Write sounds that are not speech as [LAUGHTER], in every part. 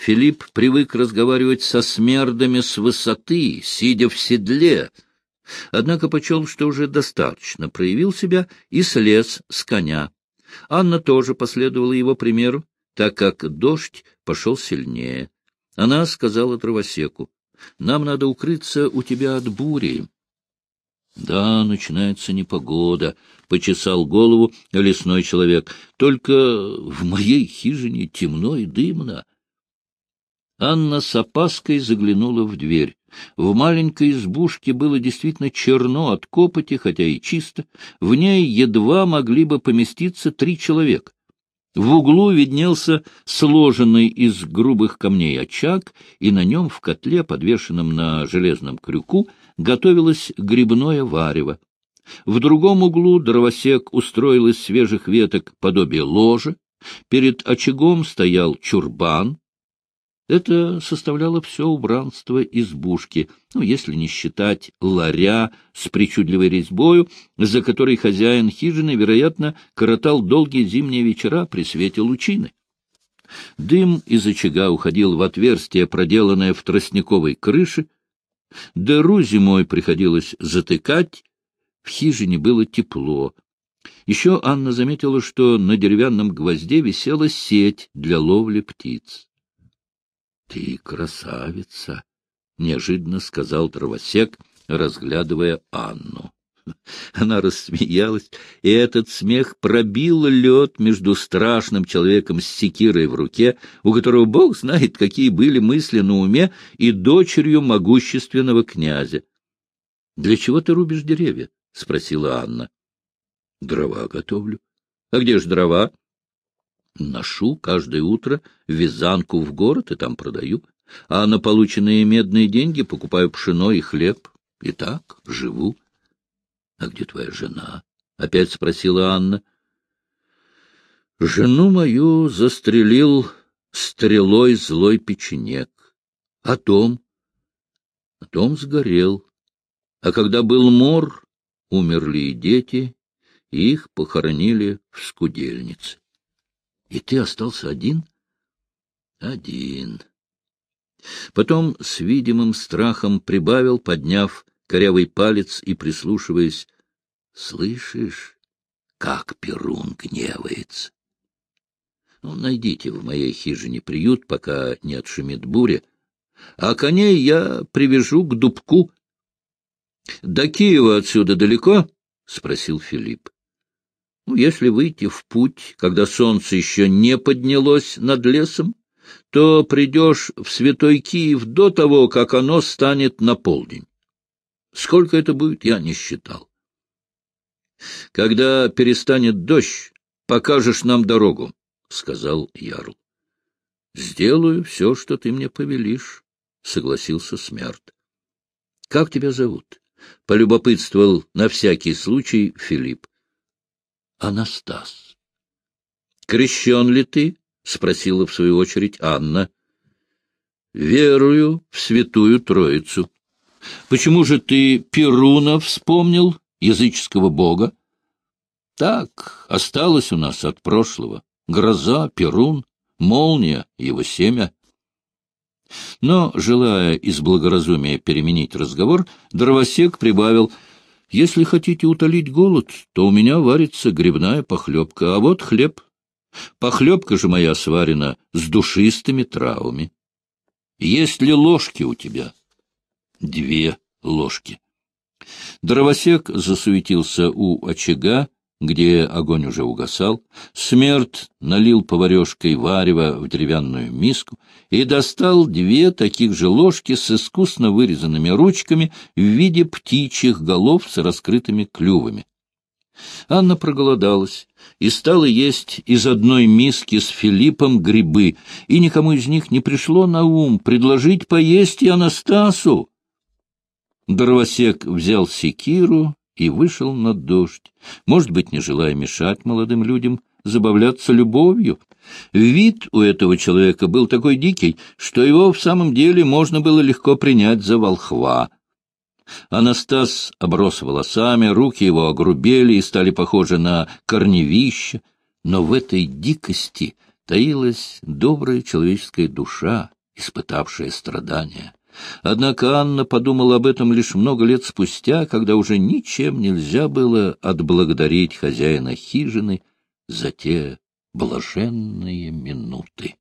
Филипп привык разговаривать со смердами с высоты, сидя в седле, однако почел, что уже достаточно проявил себя и слез с коня. Анна тоже последовала его примеру, так как дождь пошел сильнее. Она сказала дровосеку, — Нам надо укрыться у тебя от бури. — Да, начинается непогода, — почесал голову лесной человек. — Только в моей хижине темно и дымно. Анна с опаской заглянула в дверь. В маленькой избушке было действительно черно от копоти, хотя и чисто. В ней едва могли бы поместиться три человека. В углу виднелся сложенный из грубых камней очаг, и на нем в котле, подвешенном на железном крюку, готовилось грибное варево. В другом углу дровосек устроил из свежих веток подобие ложа, перед очагом стоял чурбан, это составляло все убранство избушки, ну, если не считать ларя с причудливой резьбою, за которой хозяин хижины, вероятно, коротал долгие зимние вечера при свете лучины. Дым из очага уходил в отверстие, проделанное в тростниковой крыше. Дыру зимой приходилось затыкать, в хижине было тепло. Еще Анна заметила, что на деревянном гвозде висела сеть для ловли птиц. Ты красавица, — неожиданно сказал дровосек, разглядывая Анну. Она рассмеялась, и этот смех пробил лед между страшным человеком с секирой в руке, у которого бог знает, какие были мысли на уме, и дочерью могущественного князя. — Для чего ты рубишь деревья? — спросила Анна. — Дрова готовлю. — А где ж дрова? Ношу каждое утро вязанку в город и там продаю, а на полученные медные деньги покупаю пшено и хлеб. И так живу. — А где твоя жена? — опять спросила Анна. — Жену мою застрелил стрелой злой печенек. А дом? Дом сгорел. А когда был мор, умерли и дети, их похоронили в скудельнице. И ты остался один? Один. Потом с видимым страхом прибавил, подняв корявый палец и прислушиваясь. Слышишь, как Перун гневается? Ну, найдите в моей хижине приют, пока не отшумит буря, а коней я привяжу к дубку. — До Киева отсюда далеко? — спросил Филипп. Ну, если выйти в путь, когда солнце еще не поднялось над лесом, то придешь в Святой Киев до того, как оно станет на полдень. Сколько это будет, я не считал. Когда перестанет дождь, покажешь нам дорогу, — сказал Ярл. — Сделаю все, что ты мне повелишь, — согласился Смерть. — Как тебя зовут? — полюбопытствовал на всякий случай Филипп. Анастас. — Крещен ли ты? — спросила в свою очередь Анна. — Верую в святую Троицу. — Почему же ты Перуна вспомнил, языческого бога? — Так, осталось у нас от прошлого. Гроза, Перун, молния, его семя. Но, желая из благоразумия переменить разговор, дровосек прибавил — если хотите утолить голод, то у меня варится грибная похлебка, а вот хлеб. Похлебка же моя сварена с душистыми травами. Есть ли ложки у тебя? Две ложки. Дровосек засуетился у очага, где огонь уже угасал, смерть налил поварешкой варево в деревянную миску и достал две таких же ложки с искусно вырезанными ручками в виде птичьих голов с раскрытыми клювами. Анна проголодалась и стала есть из одной миски с Филиппом грибы, и никому из них не пришло на ум предложить поесть и Анастасу. Дровосек взял секиру и вышел на дождь, может быть, не желая мешать молодым людям забавляться любовью. Вид у этого человека был такой дикий, что его в самом деле можно было легко принять за волхва. Анастас оброс волосами, руки его огрубели и стали похожи на корневища, но в этой дикости таилась добрая человеческая душа, испытавшая страдания. Однако Анна подумала об этом лишь много лет спустя, когда уже ничем нельзя было отблагодарить хозяина хижины за те блаженные минуты.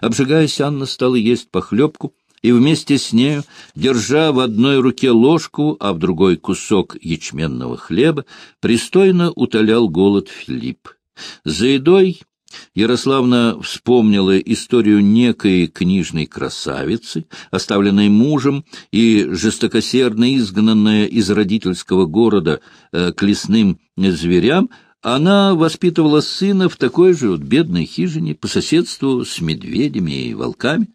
Обжигаясь, Анна стала есть похлебку, и вместе с нею, держа в одной руке ложку, а в другой кусок ячменного хлеба, пристойно утолял голод Филипп. За едой Ярославна вспомнила историю некой книжной красавицы, оставленной мужем и жестокосердно изгнанная из родительского города э, к лесным зверям, она воспитывала сына в такой же вот бедной хижине по соседству с медведями и волками.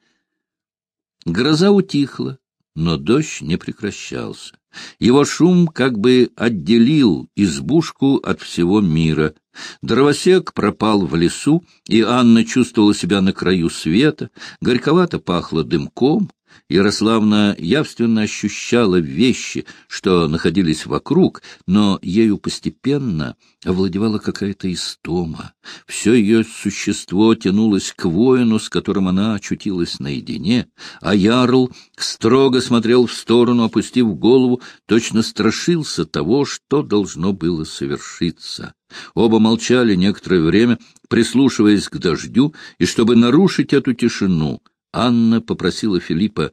Гроза утихла, но дождь не прекращался. Его шум как бы отделил избушку от всего мира. Дровосек пропал в лесу, и Анна чувствовала себя на краю света, горьковато пахло дымком, Ярославна явственно ощущала вещи, что находились вокруг, но ею постепенно овладевала какая-то истома. Все ее существо тянулось к воину, с которым она очутилась наедине, а Ярл строго смотрел в сторону, опустив голову, точно страшился того, что должно было совершиться. Оба молчали некоторое время, прислушиваясь к дождю, и чтобы нарушить эту тишину — Анна попросила Филиппа,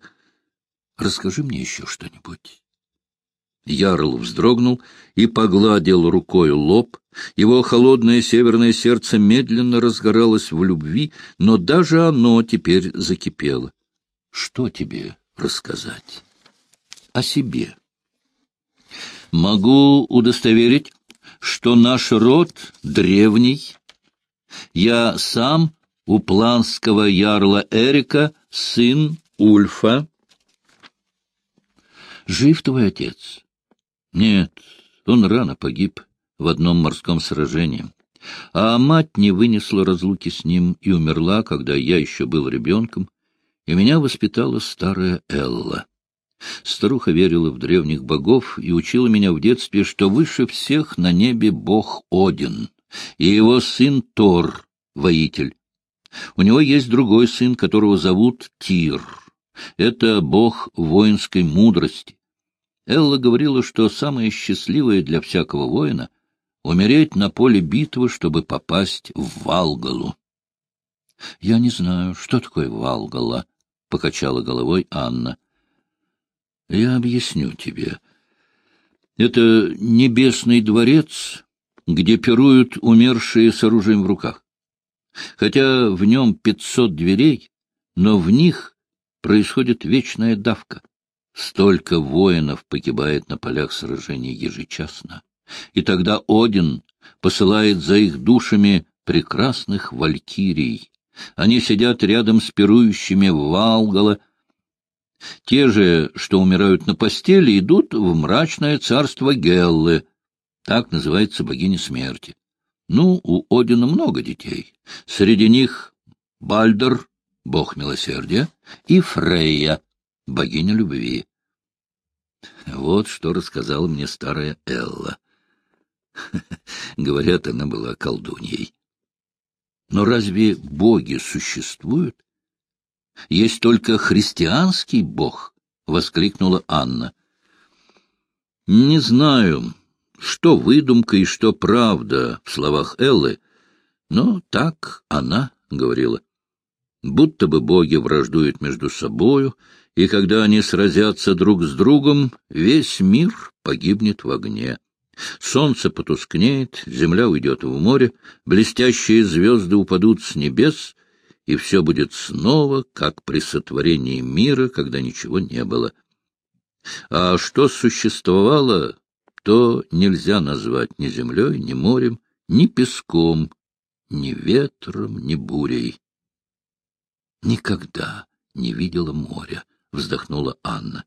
«Расскажи мне еще что-нибудь». Ярл вздрогнул и погладил рукой лоб. Его холодное северное сердце медленно разгоралось в любви, но даже оно теперь закипело. «Что тебе рассказать?» «О себе». «Могу удостоверить, что наш род древний. Я сам у планского ярла Эрика сын Ульфа. Жив твой отец? Нет, он рано погиб в одном морском сражении. А мать не вынесла разлуки с ним и умерла, когда я еще был ребенком, и меня воспитала старая Элла. Старуха верила в древних богов и учила меня в детстве, что выше всех на небе бог Один, и его сын Тор, воитель, у него есть другой сын, которого зовут Тир. Это бог воинской мудрости. Элла говорила, что самое счастливое для всякого воина — умереть на поле битвы, чтобы попасть в Валгалу. — Я не знаю, что такое Валгала, — покачала головой Анна. — Я объясню тебе. Это небесный дворец, где пируют умершие с оружием в руках. Хотя в нем пятьсот дверей, но в них происходит вечная давка. Столько воинов погибает на полях сражений ежечасно. И тогда Один посылает за их душами прекрасных валькирий. Они сидят рядом с пирующими Валгала. Те же, что умирают на постели, идут в мрачное царство Геллы, так называется богиня смерти. Ну, у Одина много детей. Среди них Бальдер, бог милосердия, и Фрейя, богиня любви. Вот что рассказала мне старая Элла. [LAUGHS] Говорят, она была колдуньей. Но разве боги существуют? Есть только христианский бог, — воскликнула Анна. Не знаю, что выдумка и что правда в словах Эллы, но так она говорила. Будто бы боги враждуют между собою, и когда они сразятся друг с другом, весь мир погибнет в огне. Солнце потускнеет, земля уйдет в море, блестящие звезды упадут с небес, и все будет снова, как при сотворении мира, когда ничего не было. А что существовало, то нельзя назвать ни землей, ни морем, ни песком, ни ветром, ни бурей. Никогда не видела моря, — вздохнула Анна.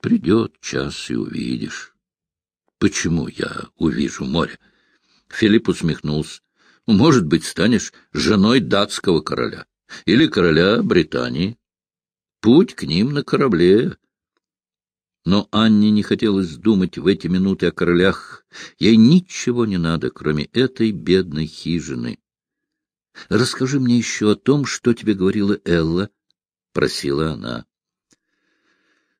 Придет час и увидишь. Почему я увижу море? Филипп усмехнулся. Может быть, станешь женой датского короля или короля Британии. Путь к ним на корабле но Анне не хотелось думать в эти минуты о королях. Ей ничего не надо, кроме этой бедной хижины. — Расскажи мне еще о том, что тебе говорила Элла, — просила она.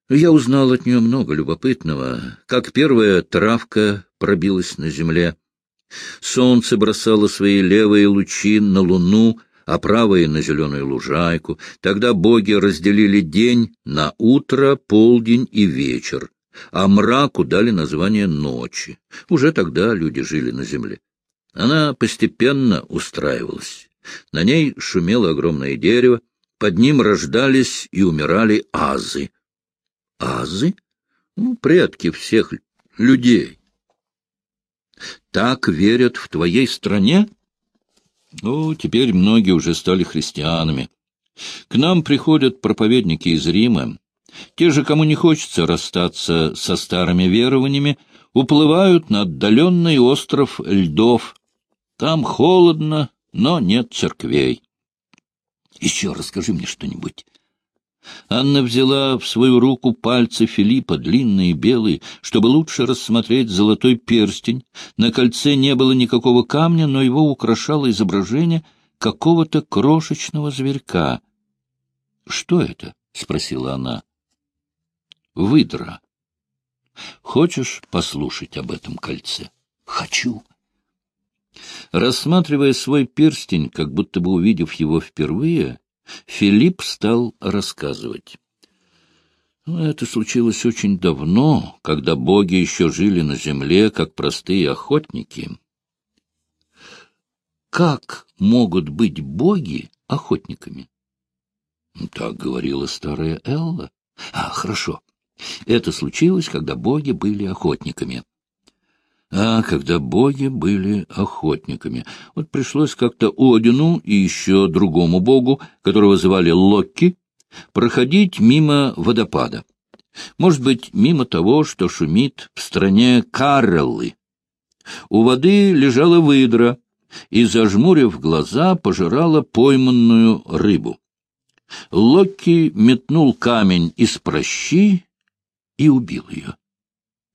Я узнал от нее много любопытного, как первая травка пробилась на земле. Солнце бросало свои левые лучи на луну, а правые — на зеленую лужайку. Тогда боги разделили день на утро, полдень и вечер, а мраку дали название ночи. Уже тогда люди жили на земле. Она постепенно устраивалась. На ней шумело огромное дерево, под ним рождались и умирали азы. Азы? Ну, предки всех людей. Так верят в твоей стране? Ну, теперь многие уже стали христианами. К нам приходят проповедники из Рима. Те же, кому не хочется расстаться со старыми верованиями, уплывают на отдаленный остров льдов. Там холодно, но нет церквей. Еще расскажи мне что-нибудь. Анна взяла в свою руку пальцы Филиппа, длинные, белые, чтобы лучше рассмотреть золотой перстень. На кольце не было никакого камня, но его украшало изображение какого-то крошечного зверька. — Что это? — спросила она. — Выдра. — Хочешь послушать об этом кольце? — Хочу. Рассматривая свой перстень, как будто бы увидев его впервые, Филипп стал рассказывать. Ну, это случилось очень давно, когда боги еще жили на земле, как простые охотники. Как могут быть боги охотниками? Так говорила старая Элла. А, хорошо. Это случилось, когда боги были охотниками. А когда боги были охотниками. Вот пришлось как-то Одину и еще другому богу, которого звали Локки, проходить мимо водопада. Может быть, мимо того, что шумит в стране Карреллы. У воды лежала выдра и, зажмурив глаза, пожирала пойманную рыбу. Локки метнул камень из прощи и убил ее.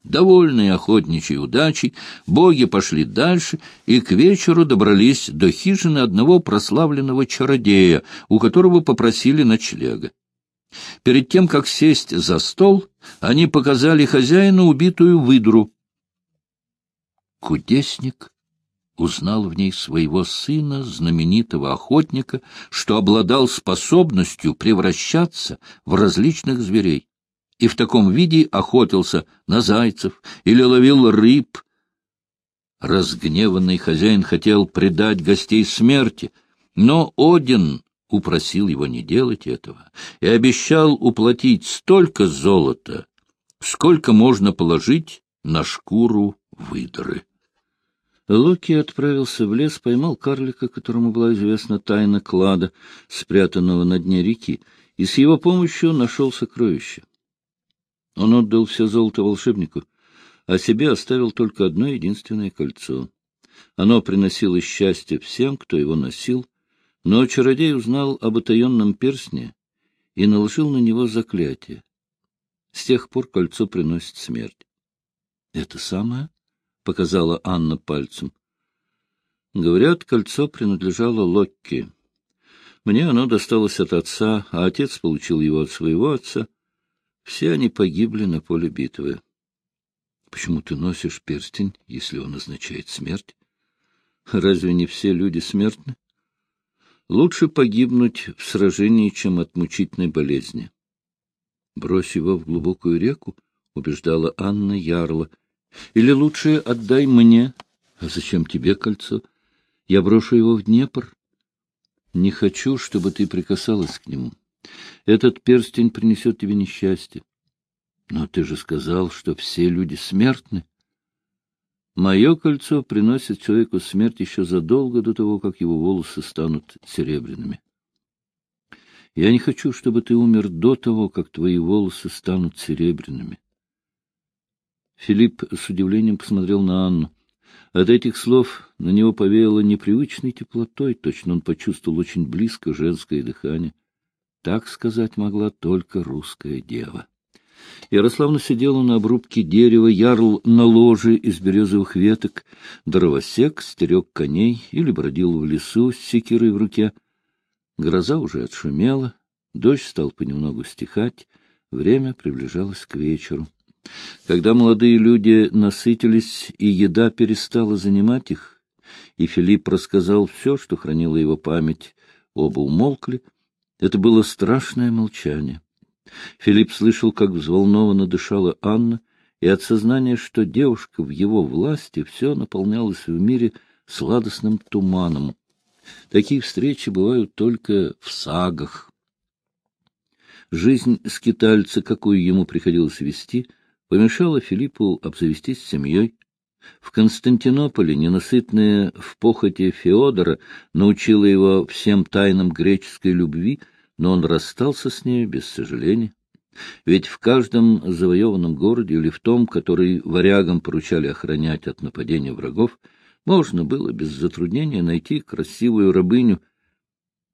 Довольные охотничьей удачей, боги пошли дальше и к вечеру добрались до хижины одного прославленного чародея, у которого попросили ночлега. Перед тем, как сесть за стол, они показали хозяину убитую выдру. Кудесник узнал в ней своего сына, знаменитого охотника, что обладал способностью превращаться в различных зверей и в таком виде охотился на зайцев или ловил рыб. Разгневанный хозяин хотел предать гостей смерти, но Один упросил его не делать этого и обещал уплатить столько золота, сколько можно положить на шкуру выдры. Локи отправился в лес, поймал карлика, которому была известна тайна клада, спрятанного на дне реки, и с его помощью нашел сокровище. Он отдал все золото волшебнику, а себе оставил только одно единственное кольцо. Оно приносило счастье всем, кто его носил, но чародей узнал об отаенном перстне и наложил на него заклятие. С тех пор кольцо приносит смерть. — Это самое? — показала Анна пальцем. Говорят, кольцо принадлежало Локке. Мне оно досталось от отца, а отец получил его от своего отца — все они погибли на поле битвы. Почему ты носишь перстень, если он означает смерть? Разве не все люди смертны? Лучше погибнуть в сражении, чем от мучительной болезни. Брось его в глубокую реку, убеждала Анна Ярла. Или лучше отдай мне. А зачем тебе кольцо? Я брошу его в Днепр. Не хочу, чтобы ты прикасалась к нему. Этот перстень принесет тебе несчастье. Но ты же сказал, что все люди смертны. Мое кольцо приносит человеку смерть еще задолго до того, как его волосы станут серебряными. Я не хочу, чтобы ты умер до того, как твои волосы станут серебряными. Филипп с удивлением посмотрел на Анну. От этих слов на него повеяло непривычной теплотой, точно он почувствовал очень близко женское дыхание. Так сказать могла только русская дева. Ярославна сидела на обрубке дерева, ярл на ложе из березовых веток, дровосек стерег коней или бродил в лесу с секирой в руке. Гроза уже отшумела, дождь стал понемногу стихать, время приближалось к вечеру. Когда молодые люди насытились, и еда перестала занимать их, и Филипп рассказал все, что хранила его память, оба умолкли. Это было страшное молчание. Филипп слышал, как взволнованно дышала Анна, и от сознания, что девушка в его власти, все наполнялось в мире сладостным туманом. Такие встречи бывают только в сагах. Жизнь скитальца, какую ему приходилось вести, помешала Филиппу обзавестись семьей. В Константинополе ненасытная в похоти Феодора научила его всем тайнам греческой любви — но он расстался с нею без сожаления. Ведь в каждом завоеванном городе или в том, который варягам поручали охранять от нападения врагов, можно было без затруднения найти красивую рабыню.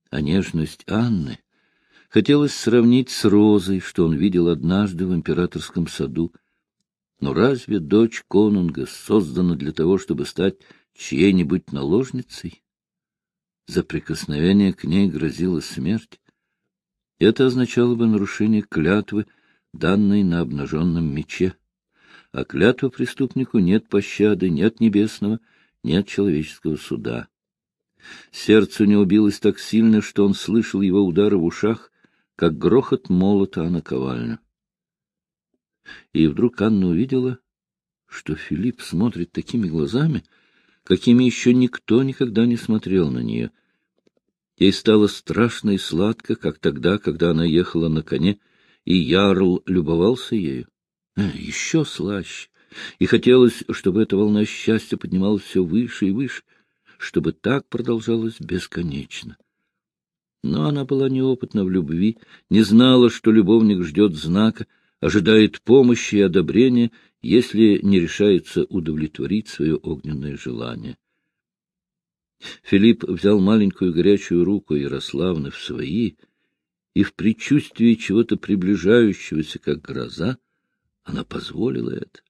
А нежность Анны хотелось сравнить с розой, что он видел однажды в императорском саду. Но разве дочь конунга создана для того, чтобы стать чьей-нибудь наложницей? За прикосновение к ней грозила смерть. Это означало бы нарушение клятвы, данной на обнаженном мече. А клятва преступнику нет пощады ни от небесного, ни от человеческого суда. Сердце не убилось так сильно, что он слышал его удары в ушах, как грохот молота о наковальню. И вдруг Анна увидела, что Филипп смотрит такими глазами, какими еще никто никогда не смотрел на нее — Ей стало страшно и сладко, как тогда, когда она ехала на коне, и Ярл любовался ею. А, еще слаще. И хотелось, чтобы эта волна счастья поднималась все выше и выше, чтобы так продолжалось бесконечно. Но она была неопытна в любви, не знала, что любовник ждет знака, ожидает помощи и одобрения, если не решается удовлетворить свое огненное желание. Филипп взял маленькую горячую руку Ярославны в свои, и в предчувствии чего-то приближающегося, как гроза, она позволила это.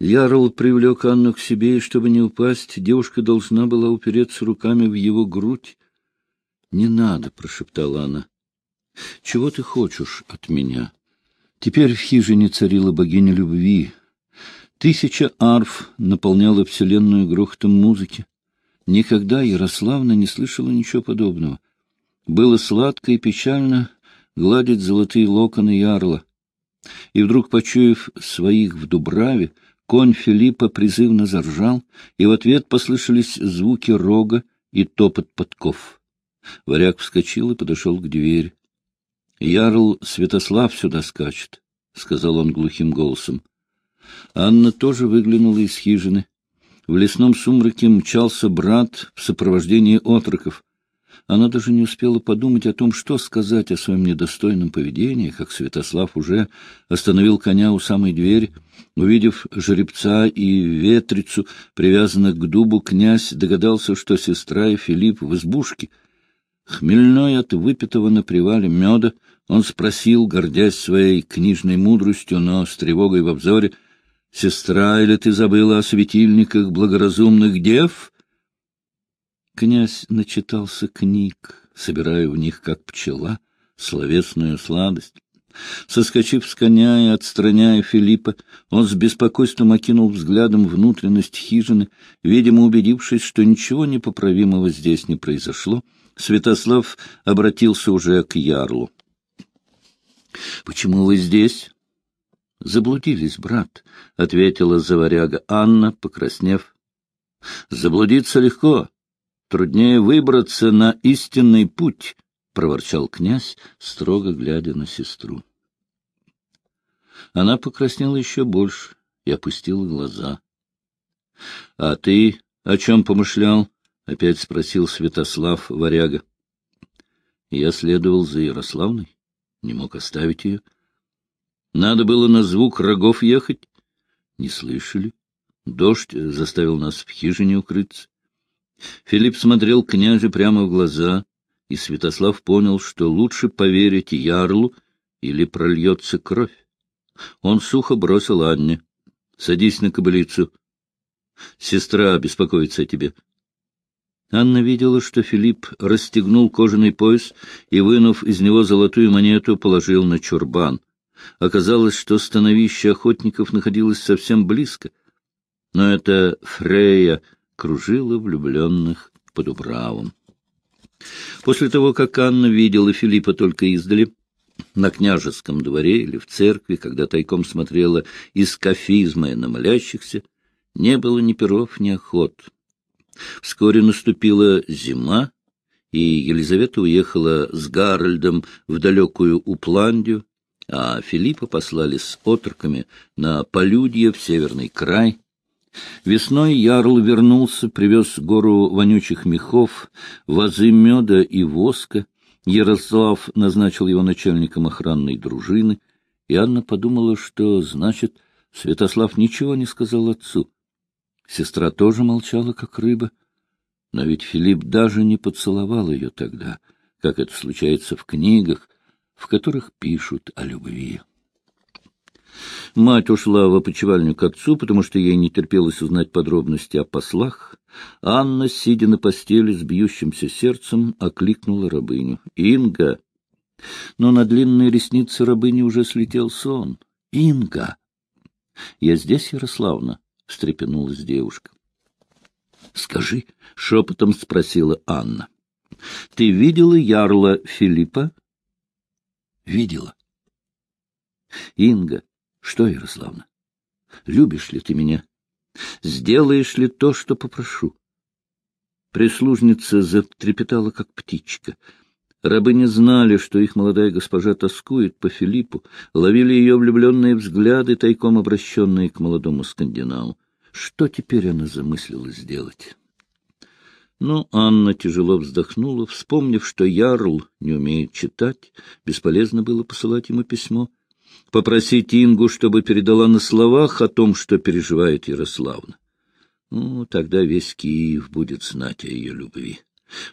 Ярл привлек Анну к себе, и, чтобы не упасть, девушка должна была упереться руками в его грудь. — Не надо, — прошептала она. — Чего ты хочешь от меня? Теперь в хижине царила богиня любви. Тысяча арф наполняла вселенную грохотом музыки. Никогда Ярославна не слышала ничего подобного. Было сладко и печально гладить золотые локоны ярла. И вдруг, почуяв своих в Дубраве, конь Филиппа призывно заржал, и в ответ послышались звуки рога и топот подков. Варяг вскочил и подошел к двери. — Ярл Святослав сюда скачет, — сказал он глухим голосом. Анна тоже выглянула из хижины. В лесном сумраке мчался брат в сопровождении отроков. Она даже не успела подумать о том, что сказать о своем недостойном поведении, как Святослав уже остановил коня у самой двери. Увидев жеребца и ветрицу, привязанных к дубу, князь догадался, что сестра и Филипп в избушке. Хмельной от выпитого на привале меда, он спросил, гордясь своей книжной мудростью, но с тревогой во взоре — Сестра, или ты забыла о светильниках благоразумных дев? Князь начитался книг, собирая в них, как пчела, словесную сладость. Соскочив с коня и отстраняя Филиппа, он с беспокойством окинул взглядом внутренность хижины, видимо, убедившись, что ничего непоправимого здесь не произошло, Святослав обратился уже к Ярлу. — Почему вы здесь? — Заблудились, брат, — ответила заваряга Анна, покраснев. — Заблудиться легко, труднее выбраться на истинный путь, — проворчал князь, строго глядя на сестру. Она покраснела еще больше и опустила глаза. — А ты о чем помышлял? — опять спросил Святослав варяга. Я следовал за Ярославной, не мог оставить ее. — надо было на звук рогов ехать. Не слышали. Дождь заставил нас в хижине укрыться. Филипп смотрел князю прямо в глаза, и Святослав понял, что лучше поверить ярлу или прольется кровь. Он сухо бросил Анне. — Садись на кобылицу. Сестра беспокоится о тебе. Анна видела, что Филипп расстегнул кожаный пояс и, вынув из него золотую монету, положил на чурбан. Оказалось, что становище охотников находилось совсем близко, но это Фрея кружила влюбленных под Убравом. После того, как Анна видела Филиппа только издали, на княжеском дворе или в церкви, когда тайком смотрела из кафизма на молящихся, не было ни перов, ни охот. Вскоре наступила зима, и Елизавета уехала с Гарольдом в далекую Упландию, а Филиппа послали с отроками на полюдье в северный край. Весной Ярл вернулся, привез гору вонючих мехов, вазы меда и воска. Ярослав назначил его начальником охранной дружины, и Анна подумала, что, значит, Святослав ничего не сказал отцу. Сестра тоже молчала, как рыба. Но ведь Филипп даже не поцеловал ее тогда, как это случается в книгах, в которых пишут о любви. Мать ушла в опочивальню к отцу, потому что ей не терпелось узнать подробности о послах. Анна, сидя на постели с бьющимся сердцем, окликнула рабыню. «Инга!» Но на длинные ресницы рабыни уже слетел сон. «Инга!» «Я здесь, Ярославна?» — встрепенулась девушка. «Скажи», — шепотом спросила Анна. «Ты видела ярла Филиппа?» «Видела». «Инга, что, Ярославна, любишь ли ты меня? Сделаешь ли то, что попрошу?» Прислужница затрепетала, как птичка. Рабы не знали, что их молодая госпожа тоскует по Филиппу, ловили ее влюбленные взгляды, тайком обращенные к молодому скандинаву. Что теперь она замыслила сделать? Ну, Анна тяжело вздохнула, вспомнив, что Ярл не умеет читать, бесполезно было посылать ему письмо. Попросить Ингу, чтобы передала на словах о том, что переживает Ярославна. Ну, тогда весь Киев будет знать о ее любви.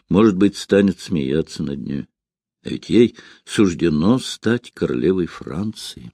Может быть, станет смеяться над ней. А ведь ей суждено стать королевой Франции.